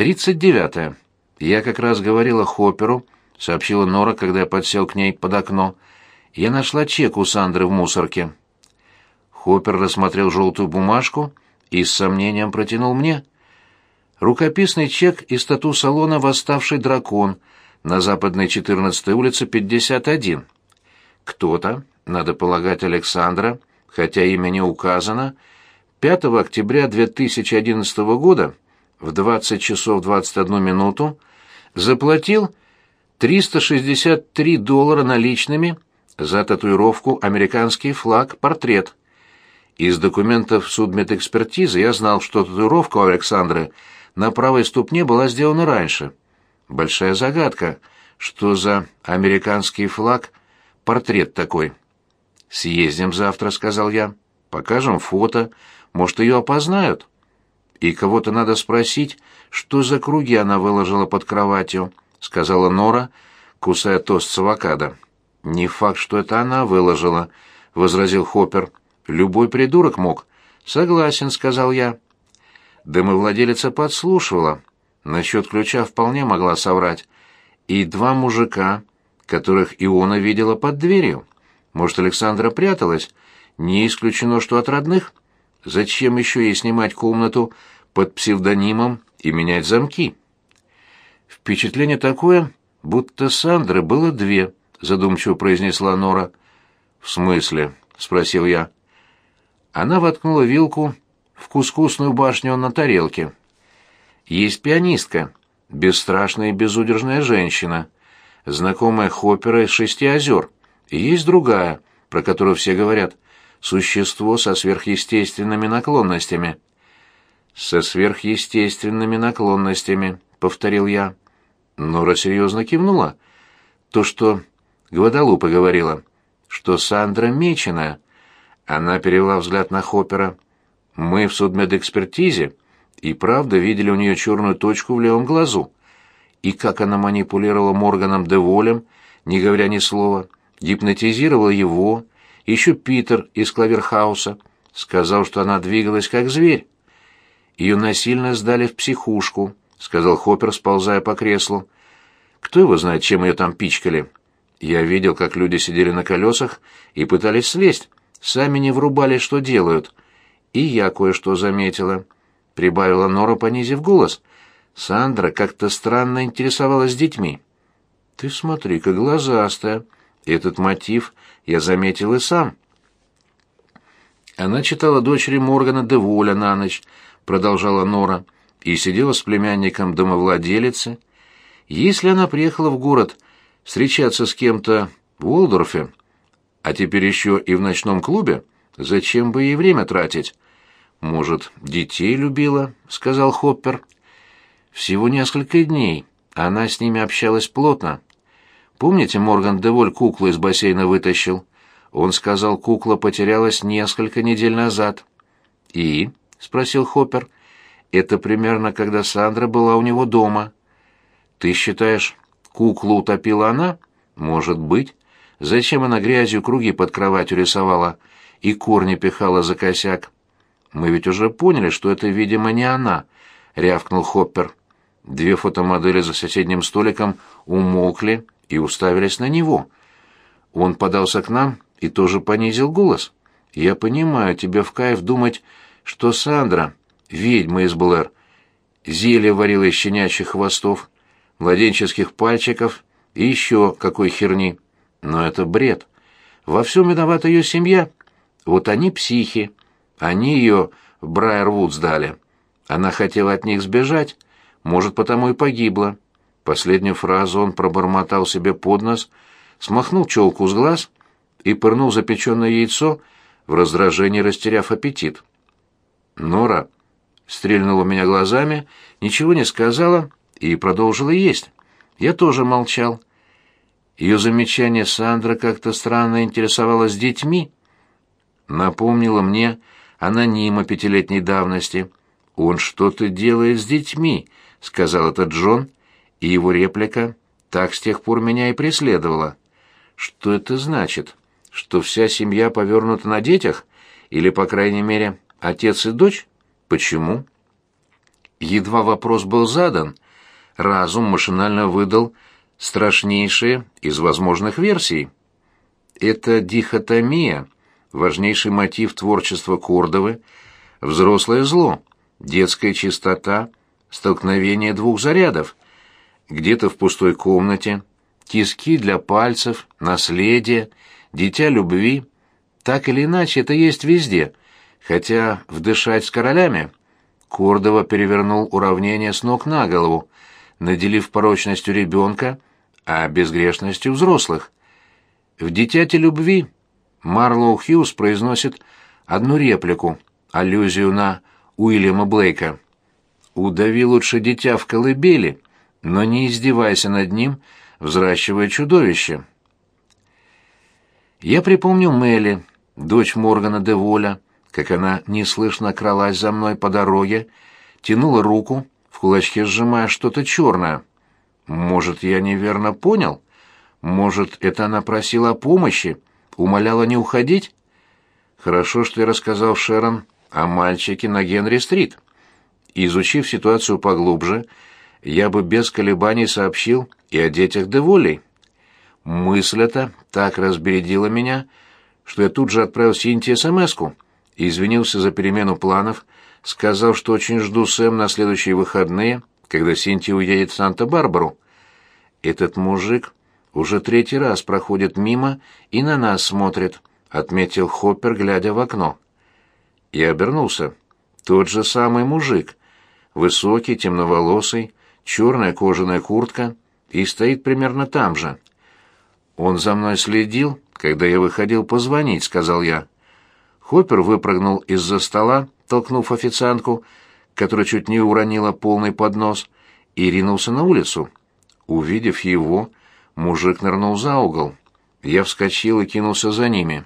Тридцать девятое. Я как раз говорила Хопперу, сообщила Нора, когда я подсел к ней под окно. Я нашла чек у Сандры в мусорке. Хоппер рассмотрел желтую бумажку и с сомнением протянул мне. Рукописный чек из тату-салона «Восставший дракон» на западной 14-й улице 51. Кто-то, надо полагать Александра, хотя имя не указано, 5 октября 2011 года в 20 часов 21 минуту заплатил 363 доллара наличными за татуировку «Американский флаг. Портрет». Из документов судмедэкспертизы я знал, что татуировка у Александры на правой ступне была сделана раньше. Большая загадка, что за американский флаг портрет такой. «Съездим завтра», — сказал я. «Покажем фото. Может, ее опознают?» «И кого-то надо спросить, что за круги она выложила под кроватью», — сказала Нора, кусая тост с авокадо. «Не факт, что это она выложила», — возразил Хоппер. «Любой придурок мог». «Согласен», — сказал я. Домовладелица подслушивала. Насчет ключа вполне могла соврать. И два мужика, которых Иона видела под дверью. Может, Александра пряталась? Не исключено, что от родных. Зачем еще ей снимать комнату под псевдонимом и менять замки? Впечатление такое, будто Сандры было две, задумчиво произнесла Нора. В смысле? спросил я. Она воткнула вилку в кускусную башню на тарелке. Есть пианистка, бесстрашная и безудержная женщина, знакомая Хоппера из «Шести озер», есть другая, про которую все говорят, существо со сверхъестественными наклонностями. «Со сверхъестественными наклонностями», — повторил я. Нора серьезно кивнула. То, что Гвадалупа говорила, что Сандра меченая. Она перевела взгляд на Хоппера. Мы в судмедэкспертизе и правда видели у нее черную точку в левом глазу. И как она манипулировала Морганом де не говоря ни слова, гипнотизировала его, еще Питер из Клаверхауса, сказал, что она двигалась как зверь. Ее насильно сдали в психушку, сказал Хоппер, сползая по креслу. Кто его знает, чем ее там пичкали? Я видел, как люди сидели на колесах и пытались слезть, сами не врубали, что делают. И я кое-что заметила, прибавила Нора, понизив голос. Сандра как-то странно интересовалась детьми. Ты смотри-ка, глазастая. Этот мотив я заметил и сам. Она читала дочери Моргана де Воля на ночь, продолжала Нора, и сидела с племянником домовладелицы. Если она приехала в город встречаться с кем-то в Уолдорфе, а теперь еще и в ночном клубе, зачем бы ей время тратить? Может, детей любила, сказал Хоппер. Всего несколько дней, она с ними общалась плотно. Помните, Морган Деволь куклу из бассейна вытащил? Он сказал, кукла потерялась несколько недель назад. «И?» — спросил Хоппер. «Это примерно, когда Сандра была у него дома». «Ты считаешь, куклу утопила она?» «Может быть. Зачем она грязью круги под кроватью рисовала и корни пихала за косяк?» «Мы ведь уже поняли, что это, видимо, не она», — рявкнул Хоппер. Две фотомодели за соседним столиком умолкли и уставились на него. Он подался к нам и тоже понизил голос. «Я понимаю, тебе в кайф думать, что Сандра, ведьма из Блэр, зелье варила из щенячьих хвостов, младенческих пальчиков и еще какой херни. Но это бред. Во всем виновата ее семья. Вот они психи. Они ее в Брайервуд сдали. Она хотела от них сбежать, может, потому и погибла. Последнюю фразу он пробормотал себе под нос, смахнул челку с глаз и пырнул запеченное яйцо, в раздражении растеряв аппетит. Нора стрельнула меня глазами, ничего не сказала и продолжила есть. Я тоже молчал. Ее замечание Сандра как-то странно интересовалась детьми. Напомнила мне анонима пятилетней давности. «Он что-то делает с детьми», — сказал этот Джон, — и его реплика так с тех пор меня и преследовала. Что это значит? Что вся семья повернута на детях? Или, по крайней мере, отец и дочь? Почему? едва вопрос был задан, разум машинально выдал страшнейшие из возможных версий. Это дихотомия, важнейший мотив творчества Кордовы, взрослое зло, детская чистота, столкновение двух зарядов. Где-то в пустой комнате, тиски для пальцев, наследие, дитя любви. Так или иначе, это есть везде, хотя вдышать с королями. Кордова перевернул уравнение с ног на голову, наделив порочностью ребенка, а безгрешностью взрослых. В «Дитяте любви» Марлоу Хьюз произносит одну реплику, аллюзию на Уильяма Блейка. «Удави лучше дитя в колыбели, но не издевайся над ним, взращивая чудовище». Я припомнил Мелли, дочь Моргана де Воля, как она неслышно кралась за мной по дороге, тянула руку, в кулачке сжимая что-то черное. Может, я неверно понял? Может, это она просила о помощи, умоляла не уходить? Хорошо, что я рассказал Шерон о мальчике на Генри-стрит. Изучив ситуацию поглубже, я бы без колебаний сообщил и о детях Деволей. Мысль эта так разбередила меня, что я тут же отправил Синтии смс-ку извинился за перемену планов, сказал, что очень жду Сэм на следующие выходные, когда Синтия уедет в Санта-Барбару. Этот мужик уже третий раз проходит мимо и на нас смотрит, отметил Хоппер, глядя в окно. Я обернулся. Тот же самый мужик. Высокий, темноволосый, черная кожаная куртка и стоит примерно там же. Он за мной следил, когда я выходил позвонить, сказал я. Хоппер выпрыгнул из-за стола, толкнув официантку, которая чуть не уронила полный поднос, и ринулся на улицу. Увидев его, мужик нырнул за угол. Я вскочил и кинулся за ними.